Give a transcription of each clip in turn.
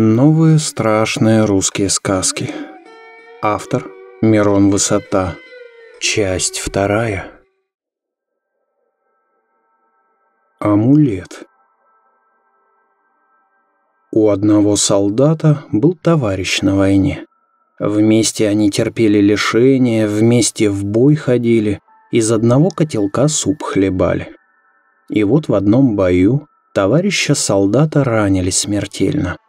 Новые страшные русские сказки. Автор Мирон Высота. Часть вторая. Амулет. У одного солдата был товарищ на войне. Вместе они терпели лишения, вместе в бой ходили, из одного котелка суп хлебали. И вот в одном бою товарища солдата ранили смертельно –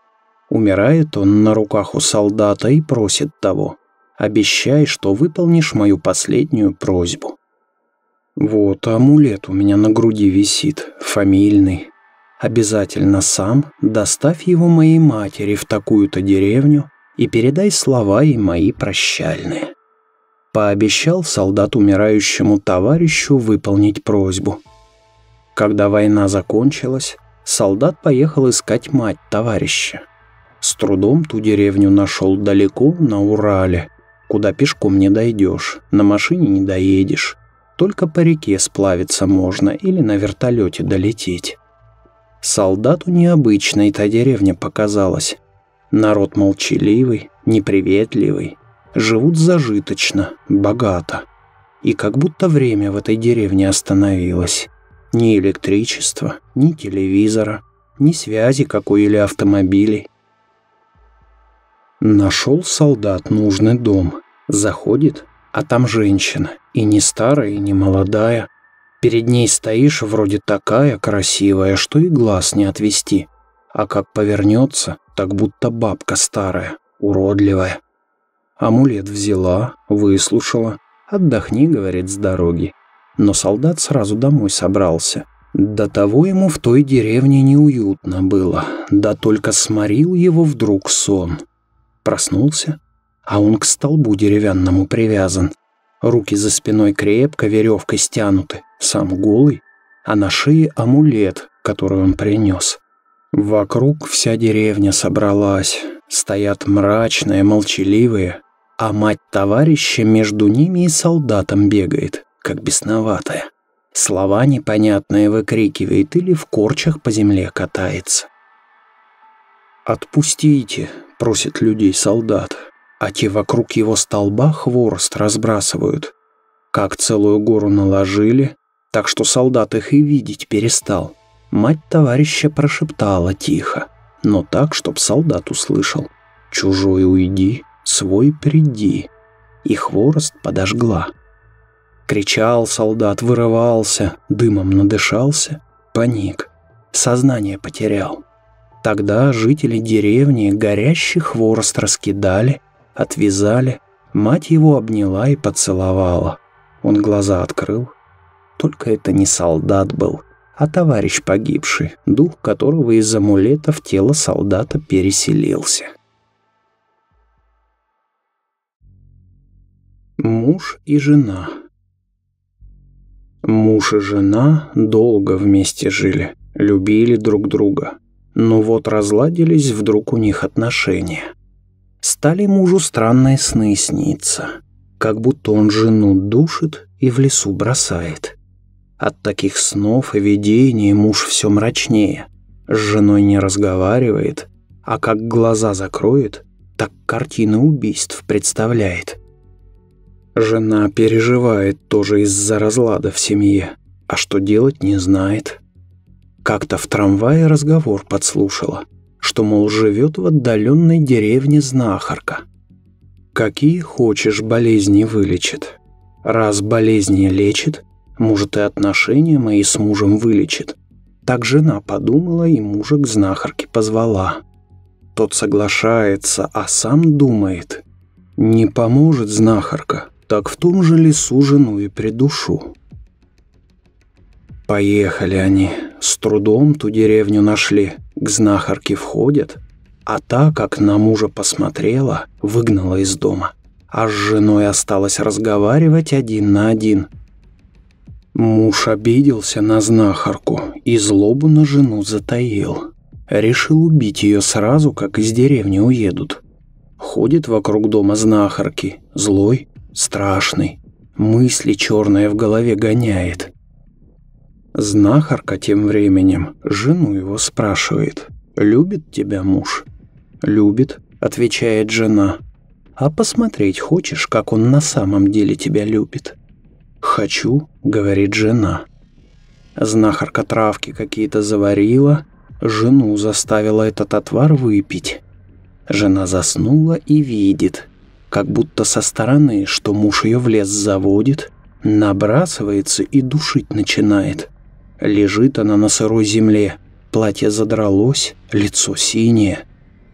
Умирает он на руках у солдата и просит того. «Обещай, что выполнишь мою последнюю просьбу». Вот амулет у меня на груди висит, фамильный. Обязательно сам доставь его моей матери в такую-то деревню и передай слова ей мои прощальные. Пообещал солдат умирающему товарищу выполнить просьбу. Когда война закончилась, солдат поехал искать мать товарища. С трудом ту деревню нашел далеко на Урале, куда пешком не дойдешь, на машине не доедешь. Только по реке сплавиться можно или на вертолете долететь. Солдату необычной та деревня показалась. Народ молчаливый, неприветливый, живут зажиточно, богато. И как будто время в этой деревне остановилось. Ни электричества, ни телевизора, ни связи какой или автомобилей. Нашел солдат нужный дом. Заходит, а там женщина. И не старая, и не молодая. Перед ней стоишь вроде такая красивая, что и глаз не отвести. А как повернется, так будто бабка старая, уродливая. Амулет взяла, выслушала. «Отдохни», — говорит, — «с дороги». Но солдат сразу домой собрался. До того ему в той деревне неуютно было, да только сморил его вдруг сон. Проснулся, а он к столбу деревянному привязан. Руки за спиной крепко веревкой стянуты, сам голый, а на шее амулет, который он принес. Вокруг вся деревня собралась, стоят мрачные, молчаливые, а мать товарища между ними и солдатом бегает, как бесноватая. Слова непонятные выкрикивает или в корчах по земле катается. «Отпустите», просит людей солдат, а те вокруг его столба хворост разбрасывают. Как целую гору наложили, так что солдат их и видеть перестал. Мать товарища прошептала тихо, но так, чтоб солдат услышал. «Чужой уйди, свой приди». И хворост подожгла. Кричал солдат, вырывался, дымом надышался, паник, сознание потерял. Тогда жители деревни горящий хворост раскидали, отвязали, мать его обняла и поцеловала. Он глаза открыл. Только это не солдат был, а товарищ погибший, дух которого из амулета в тело солдата переселился. Муж и жена Муж и жена долго вместе жили, любили друг друга. Но вот разладились вдруг у них отношения. Стали мужу странные сны сниться, как будто он жену душит и в лесу бросает. От таких снов и видений муж все мрачнее. С женой не разговаривает, а как глаза закроет, так картины убийств представляет. Жена переживает тоже из-за разлада в семье, а что делать не знает. Как-то в трамвае разговор подслушала, что, мол, живет в отдаленной деревне знахарка. Какие хочешь болезни вылечит. Раз болезни лечит, может и отношения мои с мужем вылечит. Так жена подумала и мужа к знахарке позвала. Тот соглашается, а сам думает. Не поможет знахарка, так в том же лесу жену и придушу. Поехали они. С трудом ту деревню нашли. К знахарке входят. А та, как на мужа посмотрела, выгнала из дома. А с женой осталось разговаривать один на один. Муж обиделся на знахарку и злобу на жену затаил. Решил убить ее сразу, как из деревни уедут. Ходит вокруг дома знахарки, злой, страшный. Мысли черные в голове гоняет. Знахарка тем временем жену его спрашивает, любит тебя муж? «Любит», — отвечает жена. «А посмотреть хочешь, как он на самом деле тебя любит?» «Хочу», — говорит жена. Знахарка травки какие-то заварила, жену заставила этот отвар выпить. Жена заснула и видит, как будто со стороны, что муж ее в лес заводит, набрасывается и душить начинает. Лежит она на сырой земле, платье задралось, лицо синее.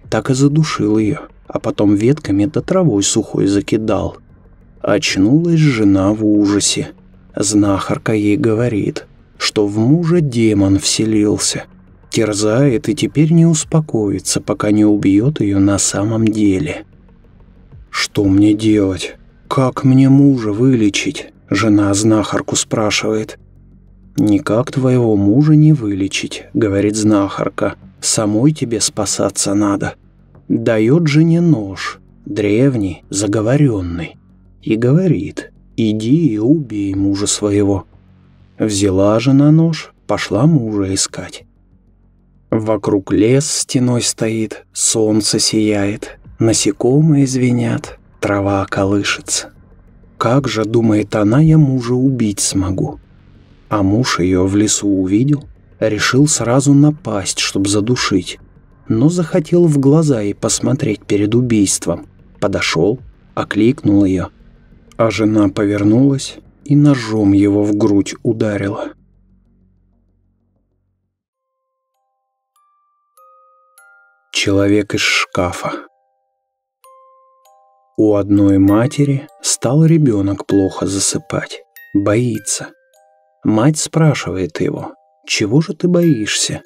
Так и задушил ее, а потом ветками да травой сухой закидал. Очнулась жена в ужасе. Знахарка ей говорит, что в мужа демон вселился. Терзает и теперь не успокоится, пока не убьет ее на самом деле. «Что мне делать? Как мне мужа вылечить?» Жена знахарку спрашивает. «Никак твоего мужа не вылечить», — говорит знахарка. «Самой тебе спасаться надо». Дает жене нож, древний, заговоренный, и говорит, «Иди и убей мужа своего». Взяла жена нож, пошла мужа искать. Вокруг лес стеной стоит, солнце сияет, Насекомые звенят, трава колышется. Как же, думает она, я мужа убить смогу? А муж ее в лесу увидел, решил сразу напасть, чтобы задушить. Но захотел в глаза ей посмотреть перед убийством. Подошел, окликнул ее. А жена повернулась и ножом его в грудь ударила. Человек из шкафа у одной матери стал ребенок плохо засыпать, боится. Мать спрашивает его, чего же ты боишься?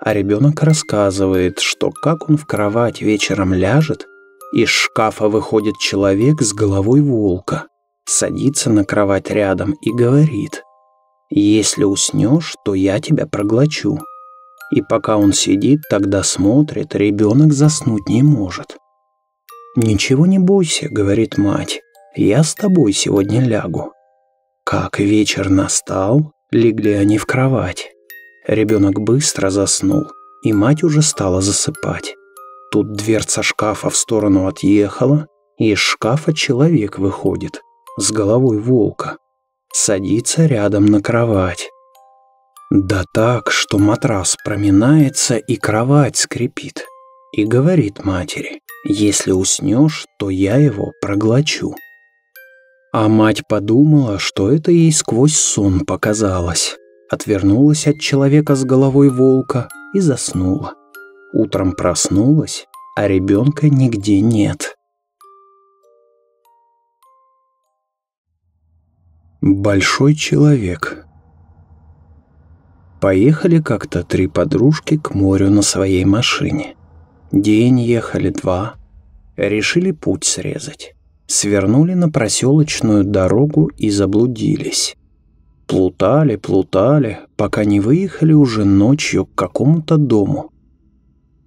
А ребенок рассказывает, что как он в кровать вечером ляжет, из шкафа выходит человек с головой волка, садится на кровать рядом и говорит, «Если уснешь, то я тебя проглочу». И пока он сидит, тогда смотрит, ребенок заснуть не может. «Ничего не бойся», — говорит мать, — «я с тобой сегодня лягу». Как вечер настал, легли они в кровать. Ребенок быстро заснул, и мать уже стала засыпать. Тут дверца шкафа в сторону отъехала, и из шкафа человек выходит, с головой волка. Садится рядом на кровать. Да так, что матрас проминается и кровать скрипит. И говорит матери, если уснешь, то я его проглочу. А мать подумала, что это ей сквозь сон показалось. Отвернулась от человека с головой волка и заснула. Утром проснулась, а ребенка нигде нет. Большой человек Поехали как-то три подружки к морю на своей машине. День ехали два. Решили путь срезать. Свернули на проселочную дорогу и заблудились. Плутали, плутали, пока не выехали уже ночью к какому-то дому.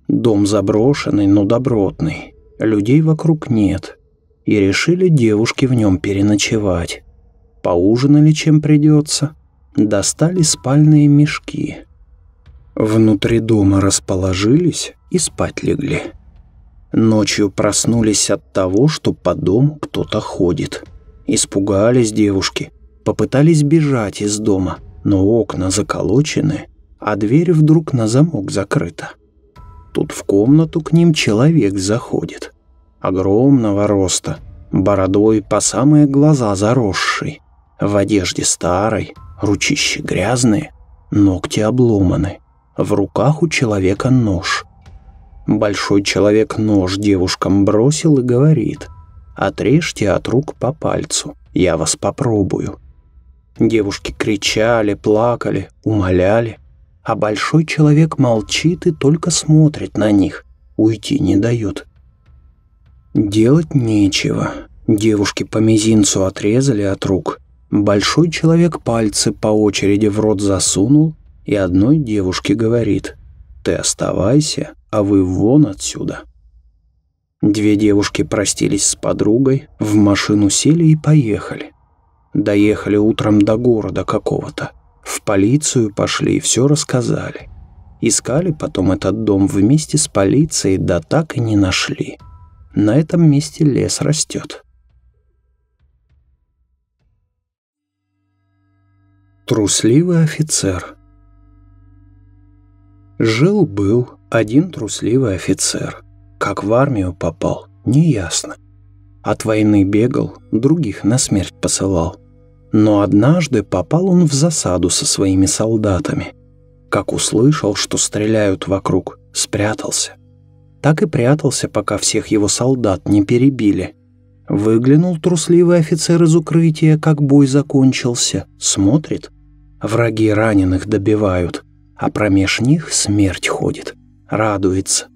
Дом заброшенный, но добротный. Людей вокруг нет. И решили девушки в нем переночевать. Поужинали, чем придется. Достали спальные мешки. Внутри дома расположились и спать легли. Ночью проснулись от того, что по дому кто-то ходит. Испугались девушки, попытались бежать из дома, но окна заколочены, а дверь вдруг на замок закрыта. Тут в комнату к ним человек заходит. Огромного роста, бородой по самые глаза заросший, в одежде старой, ручищи грязные, ногти обломаны. В руках у человека нож. Большой человек нож девушкам бросил и говорит, «Отрежьте от рук по пальцу, я вас попробую». Девушки кричали, плакали, умоляли, а большой человек молчит и только смотрит на них, уйти не дает. Делать нечего. Девушки по мизинцу отрезали от рук. Большой человек пальцы по очереди в рот засунул и одной девушке говорит «Ты оставайся, а вы вон отсюда». Две девушки простились с подругой, в машину сели и поехали. Доехали утром до города какого-то. В полицию пошли и все рассказали. Искали потом этот дом вместе с полицией, да так и не нашли. На этом месте лес растет. Трусливый офицер Жил-был один трусливый офицер. Как в армию попал, неясно. От войны бегал, других на смерть посылал. Но однажды попал он в засаду со своими солдатами. Как услышал, что стреляют вокруг, спрятался. Так и прятался, пока всех его солдат не перебили. Выглянул трусливый офицер из укрытия, как бой закончился. Смотрит. Враги раненых добивают, а промеж них смерть ходит. Радуется.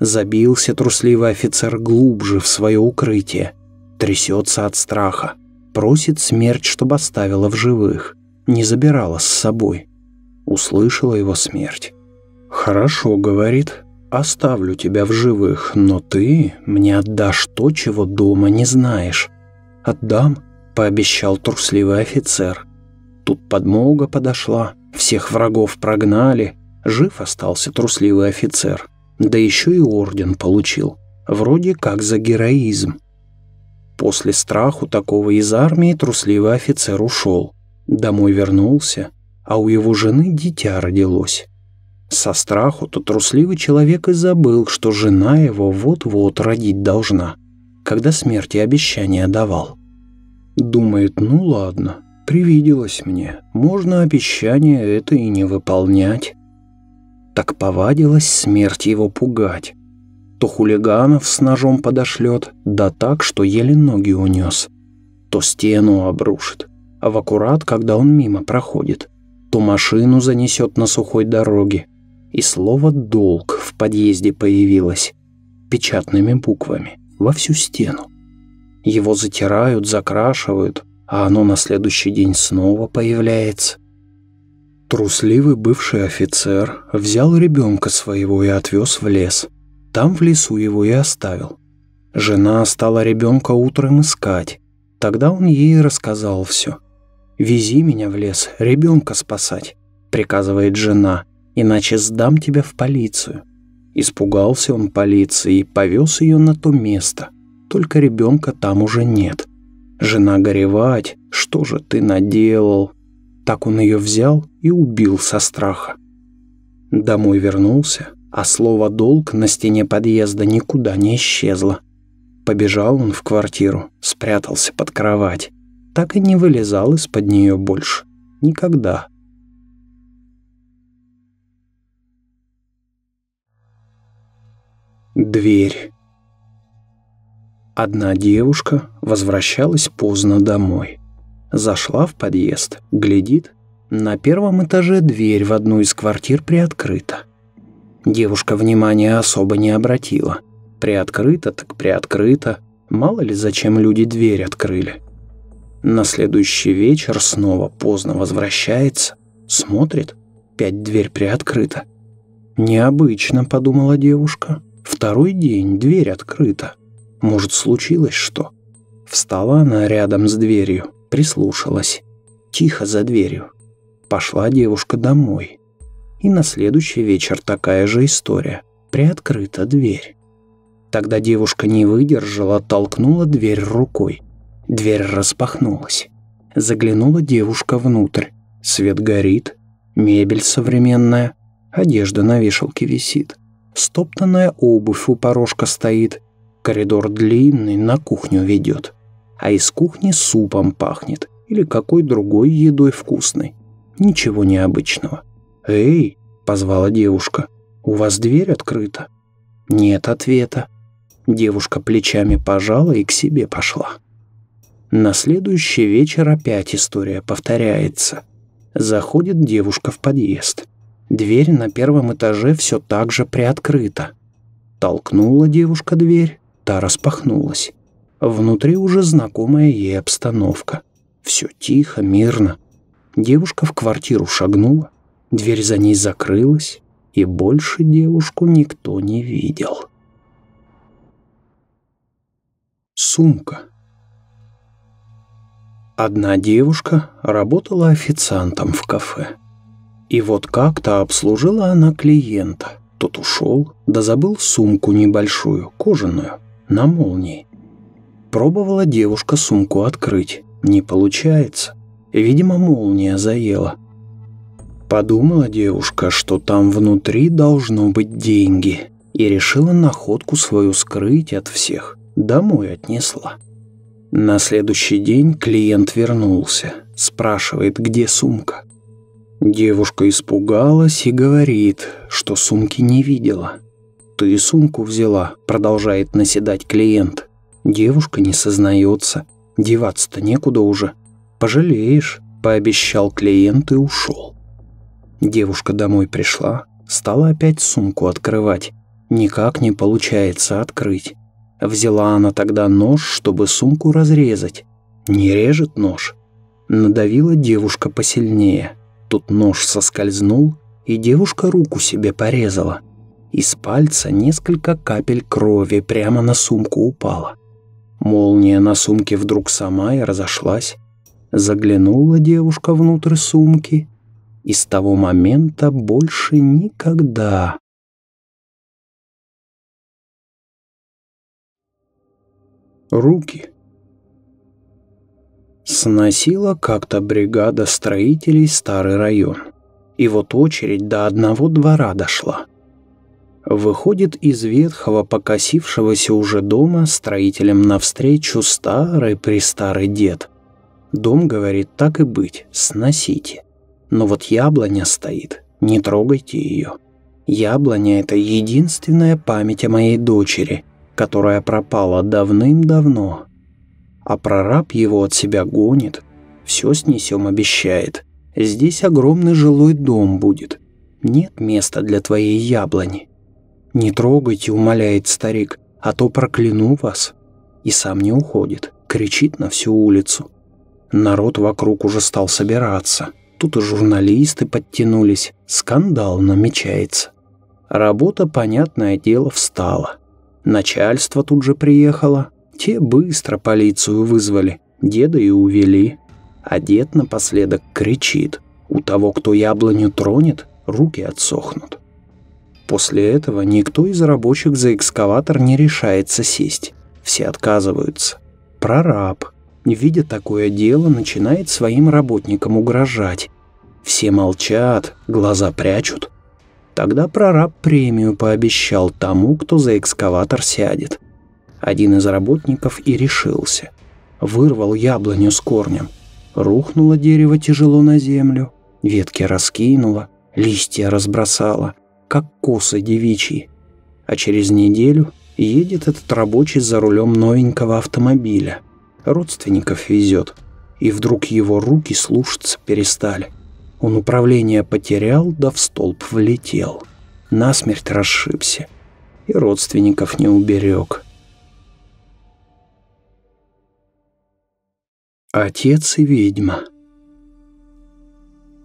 Забился трусливый офицер глубже в свое укрытие. Трясется от страха. Просит смерть, чтобы оставила в живых, не забирала с собой. Услышала его смерть. «Хорошо», — говорит, — «оставлю тебя в живых, но ты мне отдашь то, чего дома не знаешь». «Отдам», — пообещал трусливый офицер. Тут подмога подошла, всех врагов прогнали, жив остался трусливый офицер. Да еще и орден получил, вроде как за героизм. После страху такого из армии трусливый офицер ушел. Домой вернулся, а у его жены дитя родилось. Со страху-то трусливый человек и забыл, что жена его вот-вот родить должна, когда смерти обещание давал. Думает, ну ладно, привиделось мне, можно обещание это и не выполнять. Так повадилась смерть его пугать то хулиганов с ножом подошлет, да так, что еле ноги унес, то стену обрушит, а в аккурат, когда он мимо проходит, то машину занесет на сухой дороге, и слово «долг» в подъезде появилось печатными буквами во всю стену. Его затирают, закрашивают, а оно на следующий день снова появляется. Трусливый бывший офицер взял ребенка своего и отвез в лес – там в лесу его и оставил. Жена стала ребенка утром искать. Тогда он ей рассказал все. «Вези меня в лес, ребенка спасать», — приказывает жена, «иначе сдам тебя в полицию». Испугался он полиции и повез ее на то место. Только ребенка там уже нет. Жена горевать, что же ты наделал? Так он ее взял и убил со страха. Домой вернулся, а слово «долг» на стене подъезда никуда не исчезло. Побежал он в квартиру, спрятался под кровать. Так и не вылезал из-под нее больше. Никогда. Дверь. Одна девушка возвращалась поздно домой. Зашла в подъезд, глядит. На первом этаже дверь в одну из квартир приоткрыта. Девушка внимания особо не обратила. Приоткрыто так приоткрыто. Мало ли зачем люди дверь открыли. На следующий вечер снова поздно возвращается. Смотрит. Пять дверь приоткрыта. «Необычно», — подумала девушка. «Второй день дверь открыта. Может, случилось что?» Встала она рядом с дверью, прислушалась. Тихо за дверью. Пошла девушка домой. И на следующий вечер такая же история. Приоткрыта дверь. Тогда девушка не выдержала, толкнула дверь рукой. Дверь распахнулась. Заглянула девушка внутрь. Свет горит, мебель современная, одежда на вешалке висит. Стоптанная обувь у порожка стоит. Коридор длинный, на кухню ведет. А из кухни супом пахнет или какой другой едой вкусной. Ничего необычного. «Эй!» — позвала девушка. «У вас дверь открыта?» Нет ответа. Девушка плечами пожала и к себе пошла. На следующий вечер опять история повторяется. Заходит девушка в подъезд. Дверь на первом этаже все так же приоткрыта. Толкнула девушка дверь, та распахнулась. Внутри уже знакомая ей обстановка. Все тихо, мирно. Девушка в квартиру шагнула, Дверь за ней закрылась, и больше девушку никто не видел. Сумка. Одна девушка работала официантом в кафе. И вот как-то обслужила она клиента. Тот ушел, да забыл сумку небольшую, кожаную, на молнии. Пробовала девушка сумку открыть. Не получается. Видимо, молния заела. Подумала девушка, что там внутри должно быть деньги, и решила находку свою скрыть от всех. Домой отнесла. На следующий день клиент вернулся, спрашивает, где сумка. Девушка испугалась и говорит, что сумки не видела. «Ты сумку взяла», — продолжает наседать клиент. Девушка не сознается. Деваться-то некуда уже. «Пожалеешь», — пообещал клиент и ушел. Девушка домой пришла, стала опять сумку открывать. Никак не получается открыть. Взяла она тогда нож, чтобы сумку разрезать. Не режет нож. Надавила девушка посильнее. Тут нож соскользнул, и девушка руку себе порезала. Из пальца несколько капель крови прямо на сумку упала. Молния на сумке вдруг сама и разошлась. Заглянула девушка внутрь сумки, и с того момента больше никогда. Руки. Сносила как-то бригада строителей старый район. И вот очередь до одного двора дошла. Выходит из ветхого, покосившегося уже дома строителям навстречу старый-престарый дед. Дом говорит, так и быть, сносите. Но вот яблоня стоит, не трогайте ее. Яблоня — это единственная память о моей дочери, которая пропала давным-давно а прораб его от себя гонит. Все снесем, обещает. Здесь огромный жилой дом будет. Нет места для твоей яблони. Не трогайте, умоляет старик, а то прокляну вас. И сам не уходит, кричит на всю улицу. Народ вокруг уже стал собираться. Тут и журналисты подтянулись. Скандал намечается. Работа, понятное дело, встала. Начальство тут же приехало, те быстро полицию вызвали, деда и увели. А дед напоследок кричит. У того, кто яблоню тронет, руки отсохнут. После этого никто из рабочих за экскаватор не решается сесть. Все отказываются. Прораб, видя такое дело, начинает своим работникам угрожать. Все молчат, глаза прячут. Тогда прораб премию пообещал тому, кто за экскаватор сядет. Один из работников и решился. Вырвал яблоню с корнем. Рухнуло дерево тяжело на землю. Ветки раскинуло, листья разбросало, как косы девичьи. А через неделю едет этот рабочий за рулем новенького автомобиля. Родственников везет. И вдруг его руки слушаться перестали. Он управление потерял, да в столб влетел. Насмерть расшибся. И родственников не уберег. Отец и ведьма.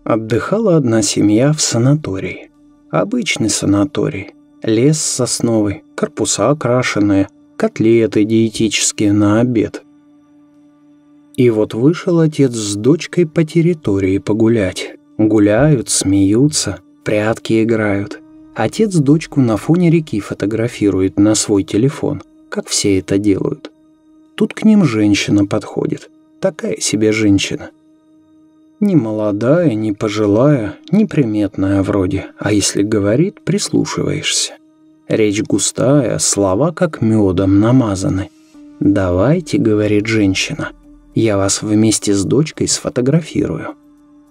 Отдыхала одна семья в санатории. Обычный санаторий. Лес сосновый, корпуса окрашенные, котлеты диетические на обед. И вот вышел отец с дочкой по территории погулять. Гуляют, смеются, прятки играют. Отец дочку на фоне реки фотографирует на свой телефон, как все это делают. Тут к ним женщина подходит – Такая себе женщина. Не молодая, не пожилая, неприметная вроде, а если говорит, прислушиваешься. Речь густая, слова как медом намазаны. «Давайте», — говорит женщина, — «я вас вместе с дочкой сфотографирую».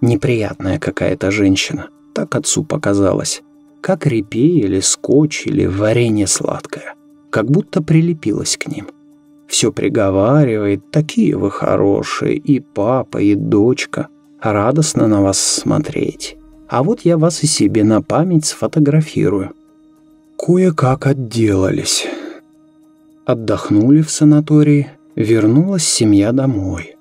Неприятная какая-то женщина, так отцу показалось. Как репей или скотч или варенье сладкое. Как будто прилепилась к ним все приговаривает, такие вы хорошие, и папа, и дочка. Радостно на вас смотреть. А вот я вас и себе на память сфотографирую. Кое-как отделались. Отдохнули в санатории, вернулась семья домой.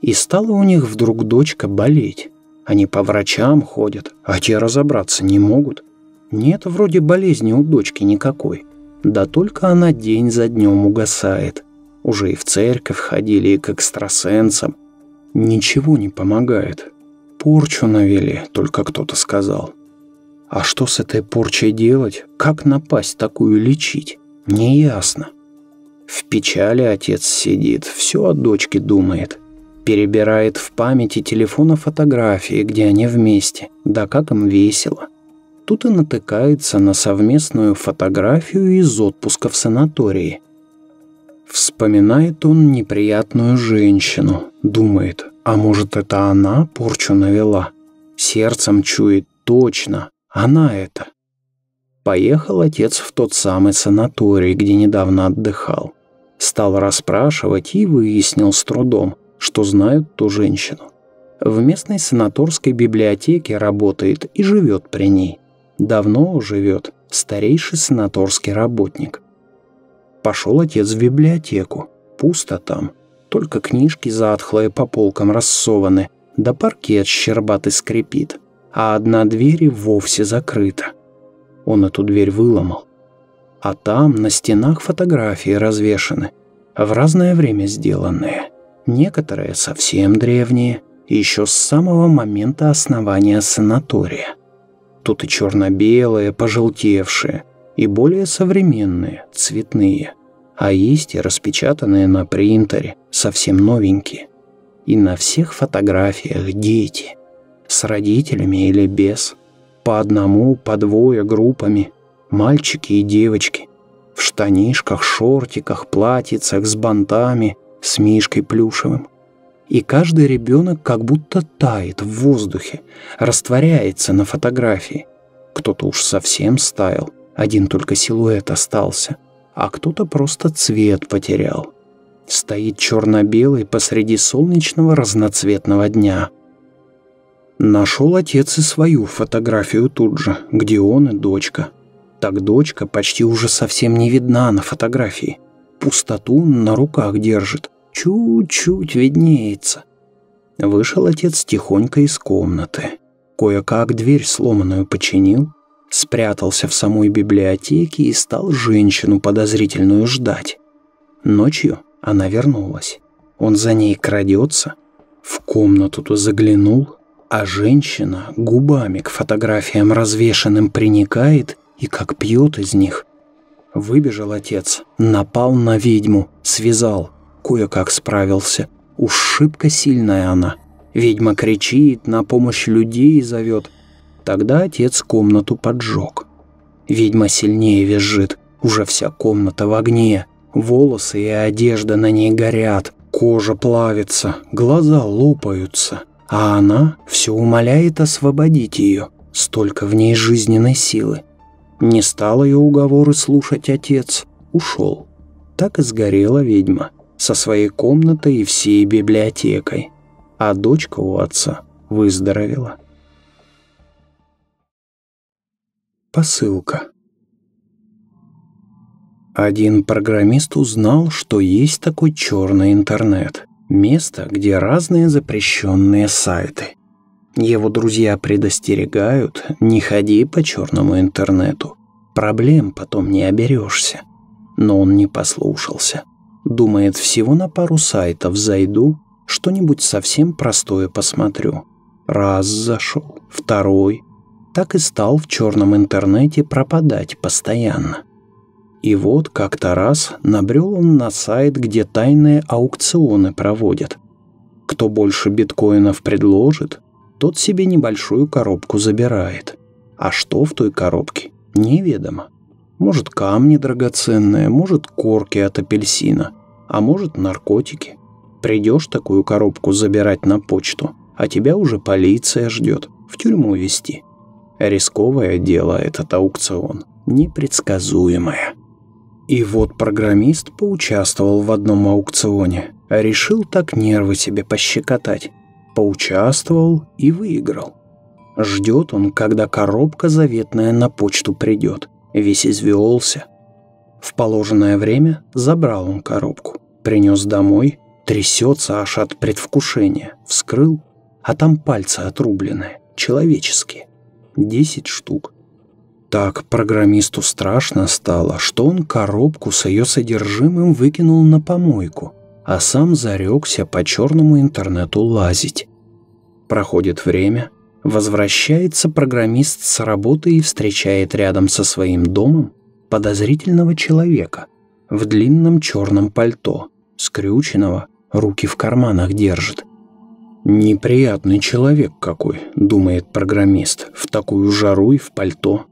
И стала у них вдруг дочка болеть. Они по врачам ходят, а те разобраться не могут. Нет вроде болезни у дочки никакой. Да только она день за днем угасает. Уже и в церковь ходили, и к экстрасенсам. Ничего не помогает. порчу навели, только кто-то сказал. А что с этой порчей делать? Как напасть такую лечить? Неясно. В печали отец сидит, все о дочке думает. Перебирает в памяти телефона фотографии, где они вместе. Да как им весело. Тут и натыкается на совместную фотографию из отпуска в санатории. Вспоминает он неприятную женщину. Думает, а может это она порчу навела? Сердцем чует точно, она это. Поехал отец в тот самый санаторий, где недавно отдыхал. Стал расспрашивать и выяснил с трудом, что знают ту женщину. В местной санаторской библиотеке работает и живет при ней. Давно живет старейший санаторский работник. Пошел отец в библиотеку. Пусто там. Только книжки затхлые по полкам рассованы, да паркет щербатый скрипит, а одна дверь и вовсе закрыта. Он эту дверь выломал. А там на стенах фотографии развешаны, в разное время сделанные. Некоторые совсем древние, еще с самого момента основания санатория. Тут и черно-белые, пожелтевшие, и более современные, цветные. А есть и распечатанные на принтере, совсем новенькие. И на всех фотографиях дети. С родителями или без. По одному, по двое группами. Мальчики и девочки. В штанишках, шортиках, платьицах, с бантами, с мишкой плюшевым и каждый ребенок как будто тает в воздухе, растворяется на фотографии. Кто-то уж совсем стаял, один только силуэт остался, а кто-то просто цвет потерял. Стоит черно-белый посреди солнечного разноцветного дня. Нашел отец и свою фотографию тут же, где он и дочка. Так дочка почти уже совсем не видна на фотографии. Пустоту на руках держит, чуть-чуть виднеется. Вышел отец тихонько из комнаты. Кое-как дверь сломанную починил, спрятался в самой библиотеке и стал женщину подозрительную ждать. Ночью она вернулась. Он за ней крадется, в комнату-то заглянул, а женщина губами к фотографиям развешанным приникает и как пьет из них. Выбежал отец, напал на ведьму, связал, кое-как справился. Уж шибко сильная она. Ведьма кричит, на помощь людей зовет. Тогда отец комнату поджег. Ведьма сильнее визжит, уже вся комната в огне. Волосы и одежда на ней горят, кожа плавится, глаза лопаются. А она все умоляет освободить ее, столько в ней жизненной силы. Не стал ее уговоры слушать отец, ушел. Так и сгорела ведьма со своей комнатой и всей библиотекой, а дочка у отца выздоровела. Посылка. Один программист узнал, что есть такой черный интернет. Место, где разные запрещенные сайты. Его друзья предостерегают, не ходи по черному интернету. Проблем потом не оберешься. Но он не послушался. Думает, всего на пару сайтов зайду, что-нибудь совсем простое посмотрю. Раз зашел, второй. Так и стал в черном интернете пропадать постоянно. И вот как-то раз набрел он на сайт, где тайные аукционы проводят. Кто больше биткоинов предложит, тот себе небольшую коробку забирает. А что в той коробке, неведомо. Может, камни драгоценные, может, корки от апельсина а может наркотики. Придешь такую коробку забирать на почту, а тебя уже полиция ждет, в тюрьму вести. Рисковое дело этот аукцион, непредсказуемое. И вот программист поучаствовал в одном аукционе, решил так нервы себе пощекотать. Поучаствовал и выиграл. Ждет он, когда коробка заветная на почту придет. Весь извелся, в положенное время забрал он коробку, принес домой, трясется аж от предвкушения, вскрыл, а там пальцы отрубленные, человеческие, десять штук. Так программисту страшно стало, что он коробку с ее содержимым выкинул на помойку, а сам зарекся по черному интернету лазить. Проходит время, возвращается программист с работы и встречает рядом со своим домом подозрительного человека в длинном черном пальто, скрюченного, руки в карманах держит. «Неприятный человек какой», — думает программист, в такую жару и в пальто.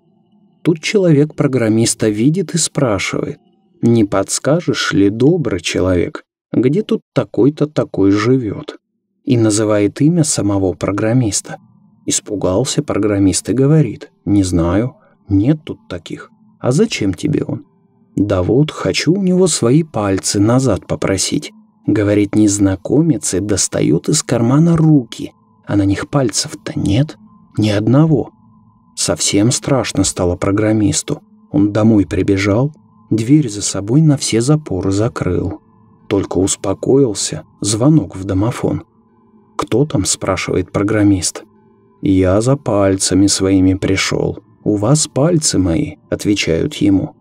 Тут человек программиста видит и спрашивает, «Не подскажешь ли, добрый человек, где тут такой-то такой живет?» И называет имя самого программиста. Испугался программист и говорит, «Не знаю, нет тут таких. А зачем тебе он?» «Да вот, хочу у него свои пальцы назад попросить». Говорит незнакомец и достает из кармана руки, а на них пальцев-то нет, ни одного. Совсем страшно стало программисту. Он домой прибежал, дверь за собой на все запоры закрыл. Только успокоился, звонок в домофон. «Кто там?» – спрашивает программист. «Я за пальцами своими пришел. У вас пальцы мои», – отвечают ему.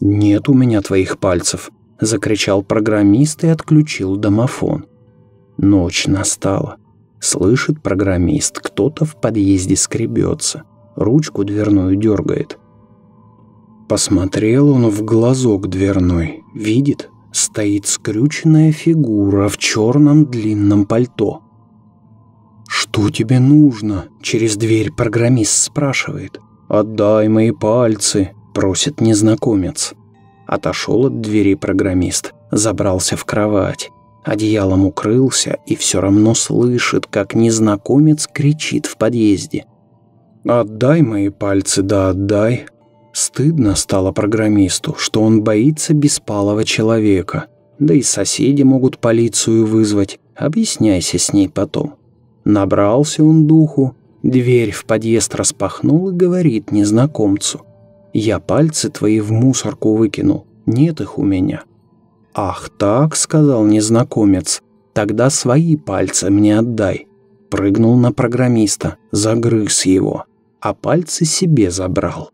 «Нет у меня твоих пальцев», – закричал программист и отключил домофон. Ночь настала. Слышит программист, кто-то в подъезде скребется, ручку дверную дергает. Посмотрел он в глазок дверной, видит, стоит скрюченная фигура в черном длинном пальто. «Что тебе нужно?» – через дверь программист спрашивает. «Отдай мои пальцы», – просит незнакомец. Отошел от двери программист, забрался в кровать. Одеялом укрылся и все равно слышит, как незнакомец кричит в подъезде. «Отдай мои пальцы, да отдай!» Стыдно стало программисту, что он боится беспалого человека. Да и соседи могут полицию вызвать. Объясняйся с ней потом. Набрался он духу, дверь в подъезд распахнул и говорит незнакомцу. Я пальцы твои в мусорку выкинул. Нет их у меня». «Ах так», — сказал незнакомец, — «тогда свои пальцы мне отдай». Прыгнул на программиста, загрыз его, а пальцы себе забрал.